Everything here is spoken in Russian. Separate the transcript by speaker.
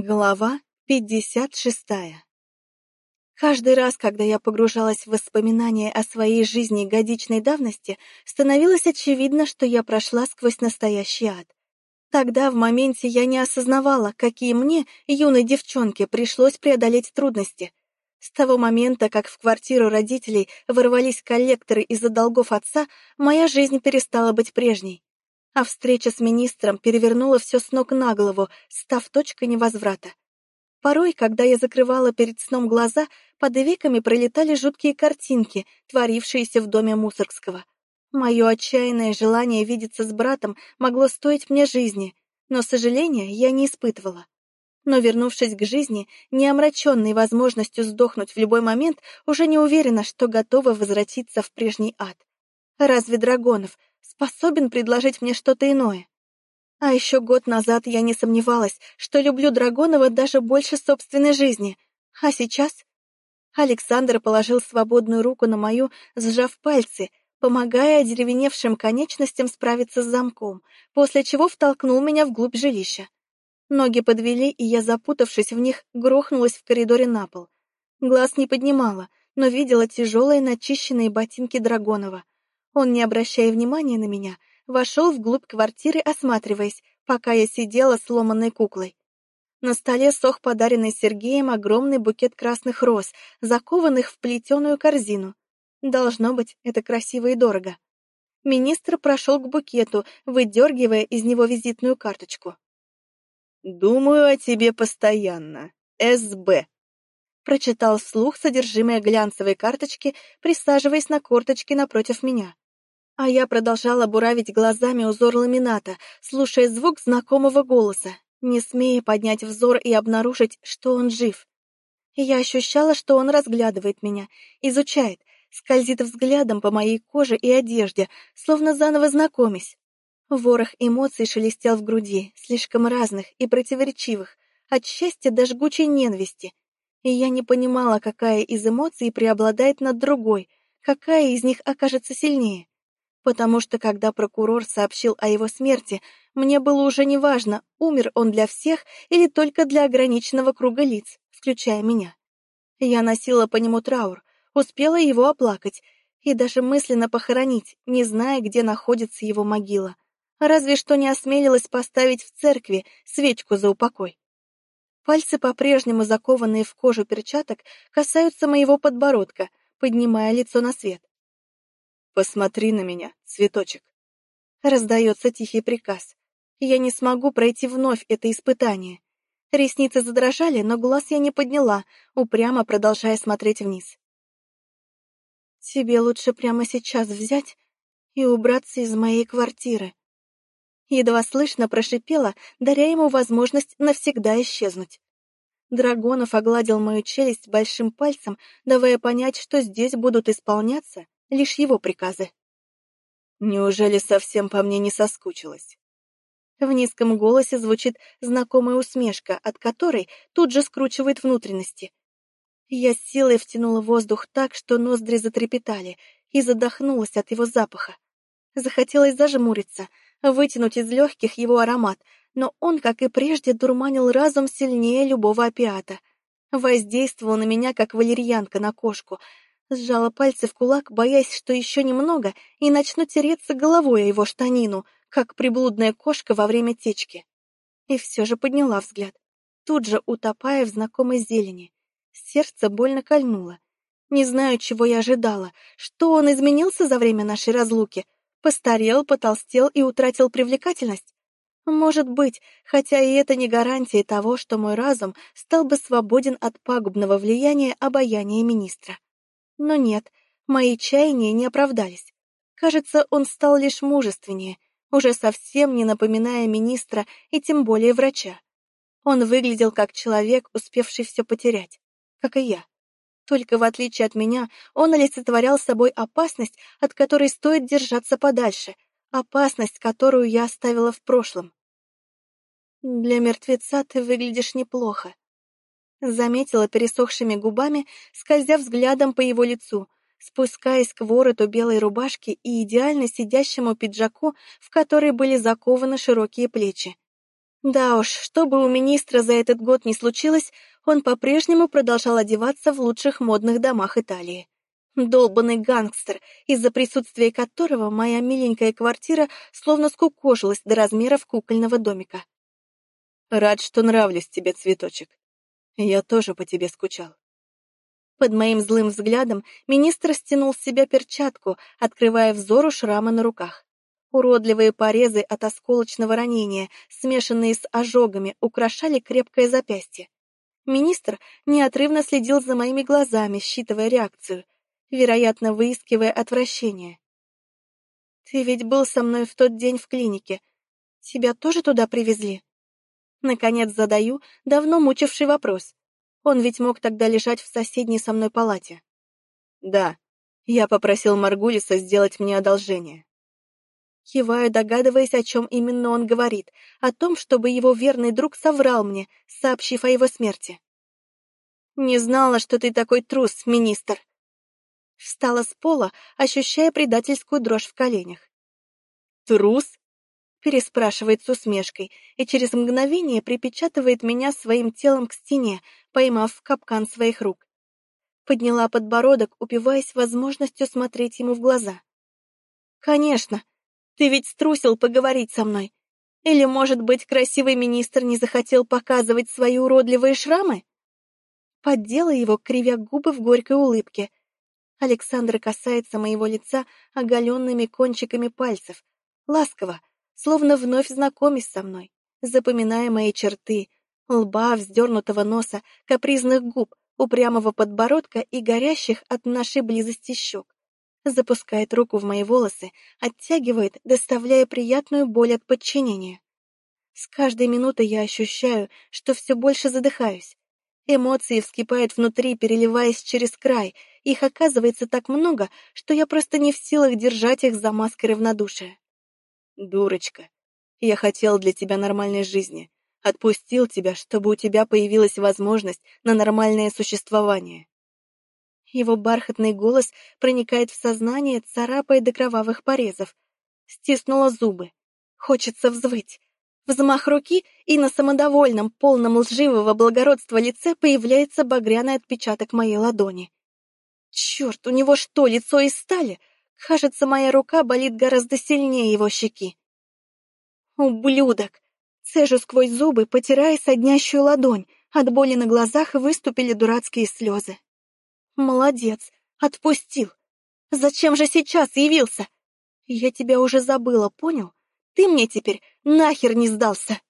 Speaker 1: Глава 56 Каждый раз, когда я погружалась в воспоминания о своей жизни годичной давности, становилось очевидно, что я прошла сквозь настоящий ад. Тогда, в моменте, я не осознавала, какие мне, юной девчонке, пришлось преодолеть трудности. С того момента, как в квартиру родителей ворвались коллекторы из-за долгов отца, моя жизнь перестала быть прежней а встреча с министром перевернула все с ног на голову, став точкой невозврата. Порой, когда я закрывала перед сном глаза, под веками пролетали жуткие картинки, творившиеся в доме Мусоргского. Мое отчаянное желание видеться с братом могло стоить мне жизни, но сожаления я не испытывала. Но, вернувшись к жизни, не омраченной возможностью сдохнуть в любой момент, уже не уверена, что готова возвратиться в прежний ад. Разве Драгонов, способен предложить мне что-то иное. А еще год назад я не сомневалась, что люблю Драгонова даже больше собственной жизни. А сейчас... Александр положил свободную руку на мою, сжав пальцы, помогая одеревеневшим конечностям справиться с замком, после чего втолкнул меня вглубь жилища. Ноги подвели, и я, запутавшись в них, грохнулась в коридоре на пол. Глаз не поднимала, но видела тяжелые начищенные ботинки Драгонова — он, не обращая внимания на меня, вошел вглубь квартиры, осматриваясь, пока я сидела сломанной куклой. На столе сох подаренный Сергеем огромный букет красных роз, закованных в плетеную корзину. Должно быть, это красиво и дорого. Министр прошел к букету, выдергивая из него визитную карточку.
Speaker 2: «Думаю о тебе постоянно. СБ»,
Speaker 1: прочитал вслух содержимое глянцевой карточки, присаживаясь на корточки напротив меня. А я продолжала буравить глазами узор ламината, слушая звук знакомого голоса, не смея поднять взор и обнаружить, что он жив. Я ощущала, что он разглядывает меня, изучает, скользит взглядом по моей коже и одежде, словно заново знакомясь. Ворох эмоций шелестел в груди, слишком разных и противоречивых, от счастья до жгучей ненависти. И я не понимала, какая из эмоций преобладает над другой, какая из них окажется сильнее потому что когда прокурор сообщил о его смерти, мне было уже неважно, умер он для всех или только для ограниченного круга лиц, включая меня. Я носила по нему траур, успела его оплакать и даже мысленно похоронить, не зная, где находится его могила. Разве что не осмелилась поставить в церкви свечку за упокой. Пальцы, по-прежнему закованные в кожу перчаток, касаются моего подбородка, поднимая лицо на свет.
Speaker 2: «Посмотри на меня, цветочек!»
Speaker 1: Раздается тихий приказ. Я не смогу пройти вновь это испытание. Ресницы задрожали, но глаз я не подняла, упрямо продолжая смотреть вниз. «Тебе лучше прямо сейчас взять и убраться из моей квартиры». Едва слышно прошипела, даря ему возможность навсегда исчезнуть. Драгонов огладил мою челюсть большим пальцем, давая понять, что здесь будут исполняться лишь его приказы.
Speaker 2: Неужели совсем по мне не соскучилась?
Speaker 1: В низком голосе звучит знакомая усмешка, от которой тут же скручивает внутренности. Я с силой втянула воздух так, что ноздри затрепетали, и задохнулась от его запаха. Захотелось зажмуриться, вытянуть из легких его аромат, но он, как и прежде, дурманил разум сильнее любого опиата. Воздействовал на меня, как валерьянка на кошку, Сжала пальцы в кулак, боясь, что еще немного, и начну тереться головой о его штанину, как приблудная кошка во время течки. И все же подняла взгляд, тут же утопая в знакомой зелени. Сердце больно кольнуло. Не знаю, чего я ожидала. Что он изменился за время нашей разлуки? Постарел, потолстел и утратил привлекательность? Может быть, хотя и это не гарантия того, что мой разум стал бы свободен от пагубного влияния обаяния министра. Но нет, мои чаяния не оправдались. Кажется, он стал лишь мужественнее, уже совсем не напоминая министра и тем более врача. Он выглядел как человек, успевший все потерять, как и я. Только в отличие от меня, он олицетворял собой опасность, от которой стоит держаться подальше, опасность, которую я оставила в прошлом. «Для мертвеца ты выглядишь неплохо», Заметила пересохшими губами, скользя взглядом по его лицу, спускаясь к вороту белой рубашки и идеально сидящему пиджаку, в который были закованы широкие плечи. Да уж, что бы у министра за этот год ни случилось, он по-прежнему продолжал одеваться в лучших модных домах Италии. Долбанный гангстер, из-за присутствия которого моя миленькая квартира словно скукожилась до размеров кукольного домика.
Speaker 2: Рад, что нравлюсь тебе, цветочек. Я тоже по тебе скучал.
Speaker 1: Под моим злым взглядом министр стянул с себя перчатку, открывая взору шрамы на руках. Уродливые порезы от осколочного ранения, смешанные с ожогами, украшали крепкое запястье. Министр неотрывно следил за моими глазами, считывая реакцию, вероятно, выискивая отвращение. «Ты ведь был со мной в тот день в клинике. Тебя тоже туда привезли?» Наконец задаю давно мучивший вопрос. Он ведь мог тогда лежать в соседней со мной палате.
Speaker 2: Да, я попросил Маргулиса сделать мне одолжение.
Speaker 1: Киваю, догадываясь, о чем именно он говорит, о том, чтобы его верный друг соврал мне, сообщив о его смерти. «Не знала, что ты такой трус, министр!» Встала с пола, ощущая предательскую дрожь в коленях.
Speaker 2: «Трус?»
Speaker 1: Переспрашивает с усмешкой и через мгновение припечатывает меня своим телом к стене, поймав в капкан своих рук. Подняла подбородок, упиваясь возможностью смотреть ему в глаза. «Конечно, ты ведь струсил поговорить со мной. Или, может быть, красивый министр не захотел показывать свои уродливые шрамы?» Поддела его, кривя губы в горькой улыбке. Александр касается моего лица оголенными кончиками пальцев, ласково, словно вновь знакомясь со мной, запоминая мои черты, лба, вздернутого носа, капризных губ, упрямого подбородка и горящих от нашей близости щек. Запускает руку в мои волосы, оттягивает, доставляя приятную боль от подчинения. С каждой минутой я ощущаю, что все больше задыхаюсь. Эмоции вскипают внутри, переливаясь через край. Их оказывается так много, что я просто не в силах держать их за маской равнодушия.
Speaker 2: Дурочка, я хотел для тебя нормальной жизни. Отпустил тебя, чтобы у тебя появилась возможность на нормальное существование.
Speaker 1: Его бархатный голос проникает в сознание, царапая до кровавых порезов. Стиснула зубы. Хочется взвыть. Взмах руки, и на самодовольном, полном лживого благородства лице появляется багряный отпечаток моей ладони. Черт, у него что, лицо из стали? Кажется, моя рука болит гораздо сильнее его щеки. Ублюдок! Цежу сквозь зубы, потирая соднящую ладонь. От боли на глазах выступили дурацкие слезы. Молодец, отпустил. Зачем же сейчас явился? Я тебя уже забыла, понял? Ты мне теперь нахер не сдался.